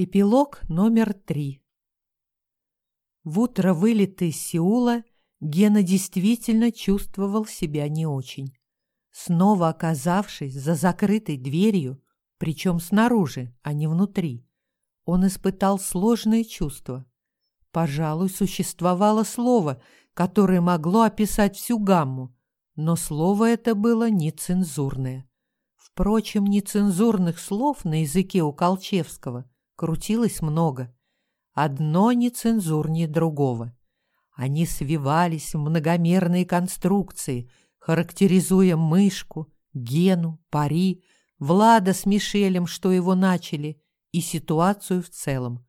Эпилог номер три. В утро вылета из Сеула Гена действительно чувствовал себя не очень. Снова оказавшись за закрытой дверью, причем снаружи, а не внутри, он испытал сложные чувства. Пожалуй, существовало слово, которое могло описать всю гамму, но слово это было нецензурное. Впрочем, нецензурных слов на языке у Колчевского – крутилось много. Одно нецензурнее другого. Они свивались в многомерные конструкции, характеризуя мышку, Гену, Пари, Влада с Мишелем, что его начали, и ситуацию в целом.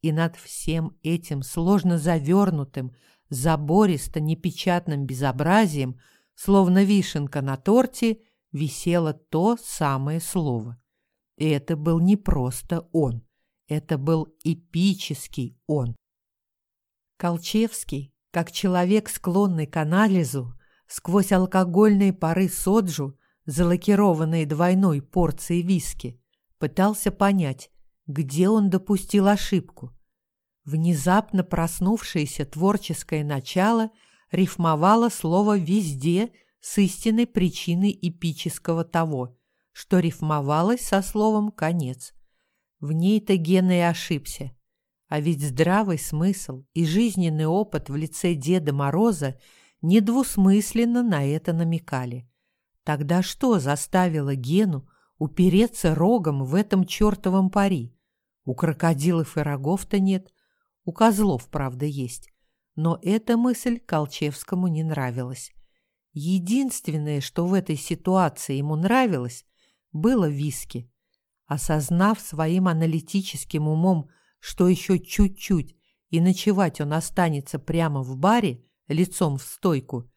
И над всем этим сложно завернутым, забористо-непечатным безобразием, словно вишенка на торте, висело то самое слово. И это был не просто он. Это был эпический он. Колчевский, как человек, склонный к анализу, сквозь алкогольные пары соджу, залакированные двойной порцией виски, пытался понять, где он допустил ошибку. Внезапно проснувшееся творческое начало рифмовало слово «везде» с истинной причиной эпического того, что рифмовалось со словом «конец». В ней-то Гена и ошибся. А ведь здравый смысл и жизненный опыт в лице Деда Мороза недвусмысленно на это намекали. Тогда что заставило Гену упереться рогом в этом чертовом пари? У крокодилов и рогов-то нет, у козлов, правда, есть. Но эта мысль Колчевскому не нравилась. Единственное, что в этой ситуации ему нравилось, было виски. Осознав своим аналитическим умом, что еще чуть-чуть, и ночевать он останется прямо в баре, лицом в стойку,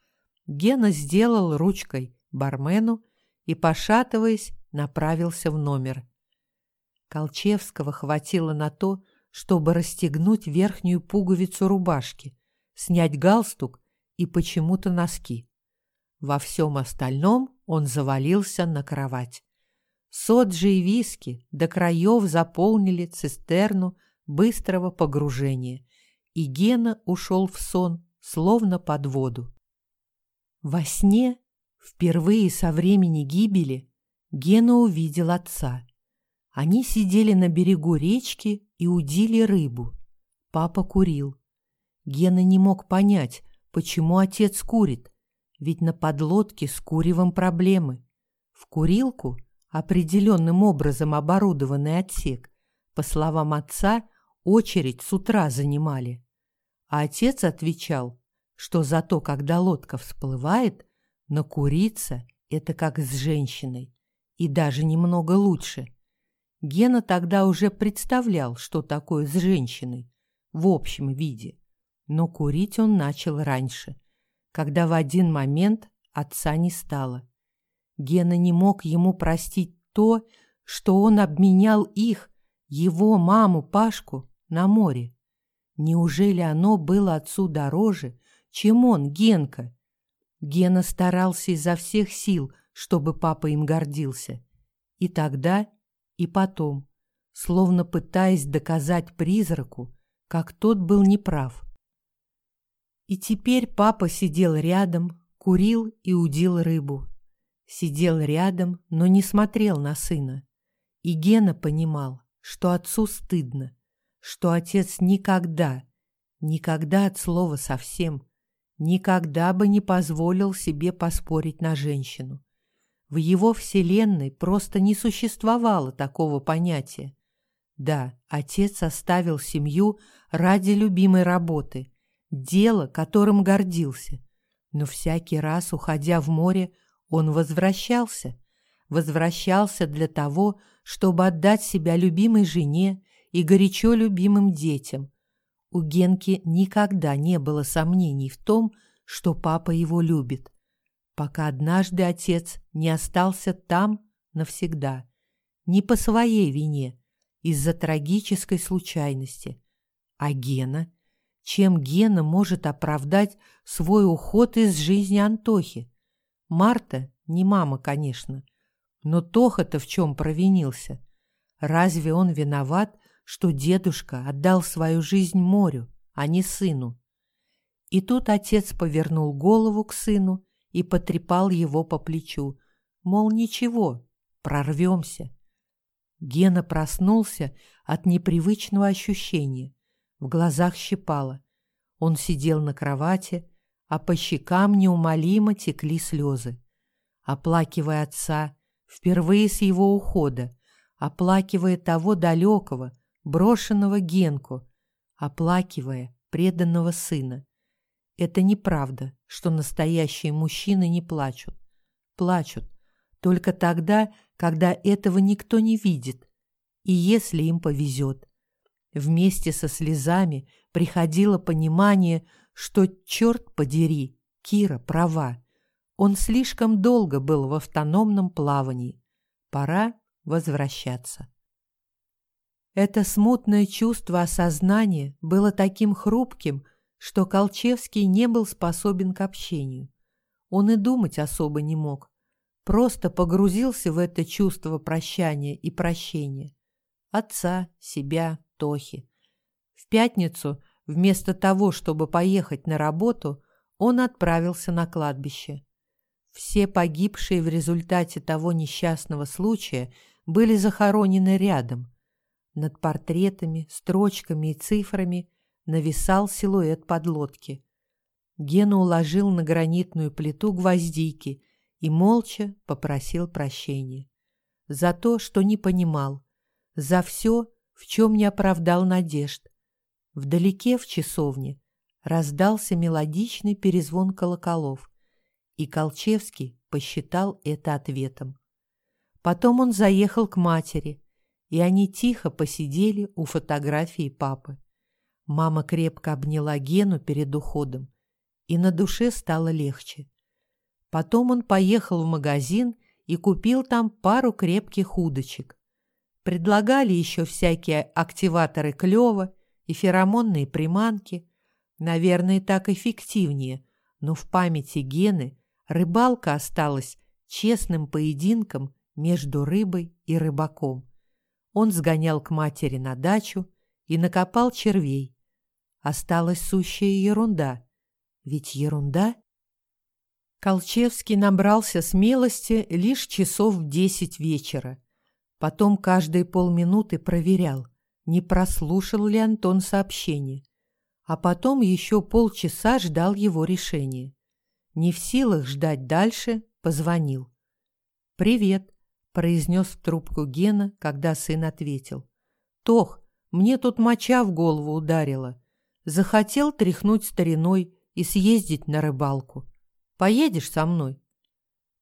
Гена сделал ручкой бармену и, пошатываясь, направился в номер. Колчевского хватило на то, чтобы расстегнуть верхнюю пуговицу рубашки, снять галстук и почему-то носки. Во всем остальном он завалился на кровать. Соджи и виски до краев заполнили цистерну быстрого погружения, и Гена ушел в сон, словно под воду. Во сне, впервые со времени гибели, Гена увидел отца. Они сидели на берегу речки и удили рыбу. Папа курил. Гена не мог понять, почему отец курит, ведь на подлодке с куревом проблемы. В курилку – определенным образом оборудованный отсек, по словам отца, очередь с утра занимали. А отец отвечал, что зато, когда лодка всплывает, накуриться – это как с женщиной, и даже немного лучше. Гена тогда уже представлял, что такое с женщиной, в общем виде, но курить он начал раньше, когда в один момент отца не стало. Гена не мог ему простить то, что он обменял их, его маму Пашку, на море. Неужели оно было отцу дороже, чем он, Генка? Гена старался изо всех сил, чтобы папа им гордился. И тогда, и потом, словно пытаясь доказать призраку, как тот был неправ. И теперь папа сидел рядом, курил и удил рыбу. Сидел рядом, но не смотрел на сына. И Гена понимал, что отцу стыдно, что отец никогда, никогда от слова совсем, никогда бы не позволил себе поспорить на женщину. В его вселенной просто не существовало такого понятия. Да, отец оставил семью ради любимой работы, дела, которым гордился, но всякий раз, уходя в море, он возвращался. Возвращался для того, чтобы отдать себя любимой жене и горячо любимым детям. У Генки никогда не было сомнений в том, что папа его любит, пока однажды отец не остался там навсегда, не по своей вине, из-за трагической случайности. А Гена? Чем Гена может оправдать свой уход из жизни Антохи? Марта не мама, конечно. Но Тоха-то в чем провинился? Разве он виноват, что дедушка отдал свою жизнь морю, а не сыну. И тут отец повернул голову к сыну и потрепал его по плечу, мол, ничего, прорвемся. Гена проснулся от непривычного ощущения. В глазах щипало. Он сидел на кровати, а по щекам неумолимо текли слезы. Оплакивая отца, впервые с его ухода, оплакивая того далекого, брошенного Генку, оплакивая преданного сына. Это неправда, что настоящие мужчины не плачут. Плачут только тогда, когда этого никто не видит, и если им повезет. Вместе со слезами приходило понимание, что, черт подери, Кира права. Он слишком долго был в автономном плавании. Пора возвращаться. Это смутное чувство осознания было таким хрупким, что Колчевский не был способен к общению. Он и думать особо не мог. Просто погрузился в это чувство прощания и прощения. Отца, себя, Тохи. В пятницу, вместо того, чтобы поехать на работу, он отправился на кладбище. Все погибшие в результате того несчастного случая были захоронены рядом. Над портретами, строчками и цифрами нависал силуэт подлодки. Гена уложил на гранитную плиту гвоздики и молча попросил прощения. За то, что не понимал, за все, в чем не оправдал надежд. Вдалеке в часовне раздался мелодичный перезвон колоколов, и Колчевский посчитал это ответом. Потом он заехал к матери, и они тихо посидели у фотографии папы. Мама крепко обняла Гену перед уходом, и на душе стало легче. Потом он поехал в магазин и купил там пару крепких удочек. Предлагали еще всякие активаторы клёва и феромонные приманки. Наверное, так эффективнее, но в памяти Гены рыбалка осталась честным поединком между рыбой и рыбаком. Он сгонял к матери на дачу и накопал червей. Осталась сущая ерунда. Ведь ерунда? Колчевский набрался смелости лишь часов в десять вечера. Потом каждые полминуты проверял, не прослушал ли Антон сообщение. А потом еще полчаса ждал его решения. Не в силах ждать дальше, позвонил. «Привет», — произнес в трубку Гена, когда сын ответил. «Тох, мне тут моча в голову ударила. Захотел тряхнуть стариной и съездить на рыбалку. Поедешь со мной?»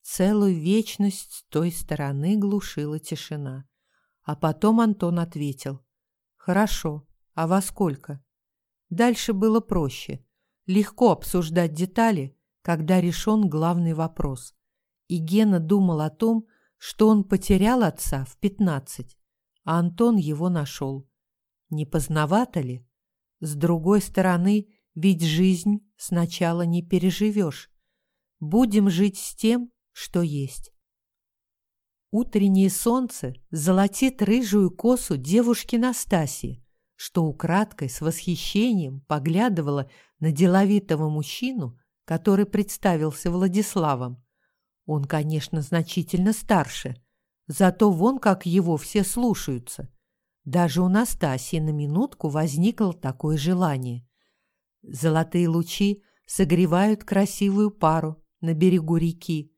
Целую вечность с той стороны глушила тишина. А потом Антон ответил. «Хорошо. А во сколько?» Дальше было проще. Легко обсуждать детали, когда решен главный вопрос. И Гена думал о том, что он потерял отца в пятнадцать, а Антон его нашел. Не поздновато ли? С другой стороны, ведь жизнь сначала не переживешь. Будем жить с тем, что есть. Утреннее солнце золотит рыжую косу девушки Настасьи, что украдкой с восхищением поглядывала на деловитого мужчину, который представился Владиславом. Он, конечно, значительно старше, зато вон как его все слушаются. Даже у Настасьи на минутку возникло такое желание. Золотые лучи согревают красивую пару на берегу реки,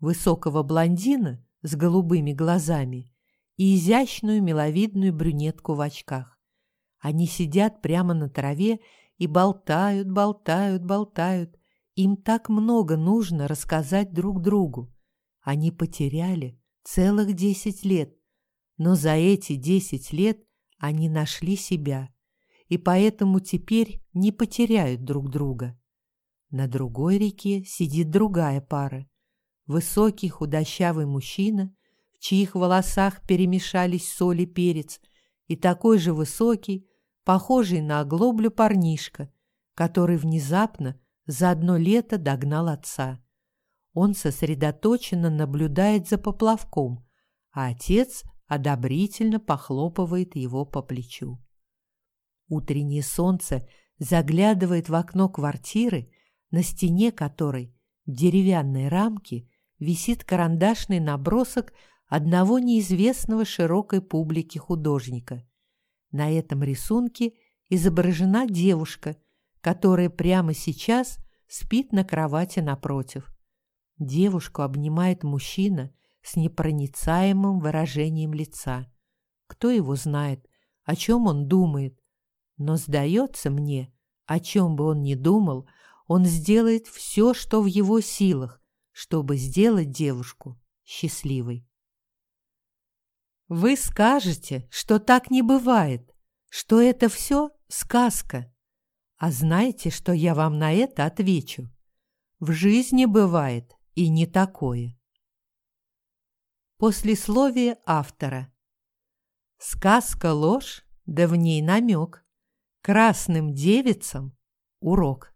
высокого блондина с голубыми глазами и изящную миловидную брюнетку в очках. Они сидят прямо на траве и болтают, болтают, болтают, им так много нужно рассказать друг другу. Они потеряли целых десять лет, но за эти десять лет они нашли себя, и поэтому теперь не потеряют друг друга. На другой реке сидит другая пара. Высокий худощавый мужчина, в чьих волосах перемешались соль и перец, и такой же высокий, похожий на оглоблю парнишка, который внезапно за одно лето догнал отца. Он сосредоточенно наблюдает за поплавком, а отец одобрительно похлопывает его по плечу. Утреннее солнце заглядывает в окно квартиры, на стене которой в деревянной рамке висит карандашный набросок одного неизвестного широкой публике художника. На этом рисунке изображена девушка, которая прямо сейчас спит на кровати напротив. Девушку обнимает мужчина с непроницаемым выражением лица. Кто его знает, о чем он думает? Но сдается мне, о чем бы он ни думал, он сделает все, что в его силах, чтобы сделать девушку счастливой. Вы скажете, что так не бывает, что это все сказка. А знаете, что я вам на это отвечу? В жизни бывает и не такое. Послесловие автора. Сказка ложь, да в ней намек. Красным девицам урок.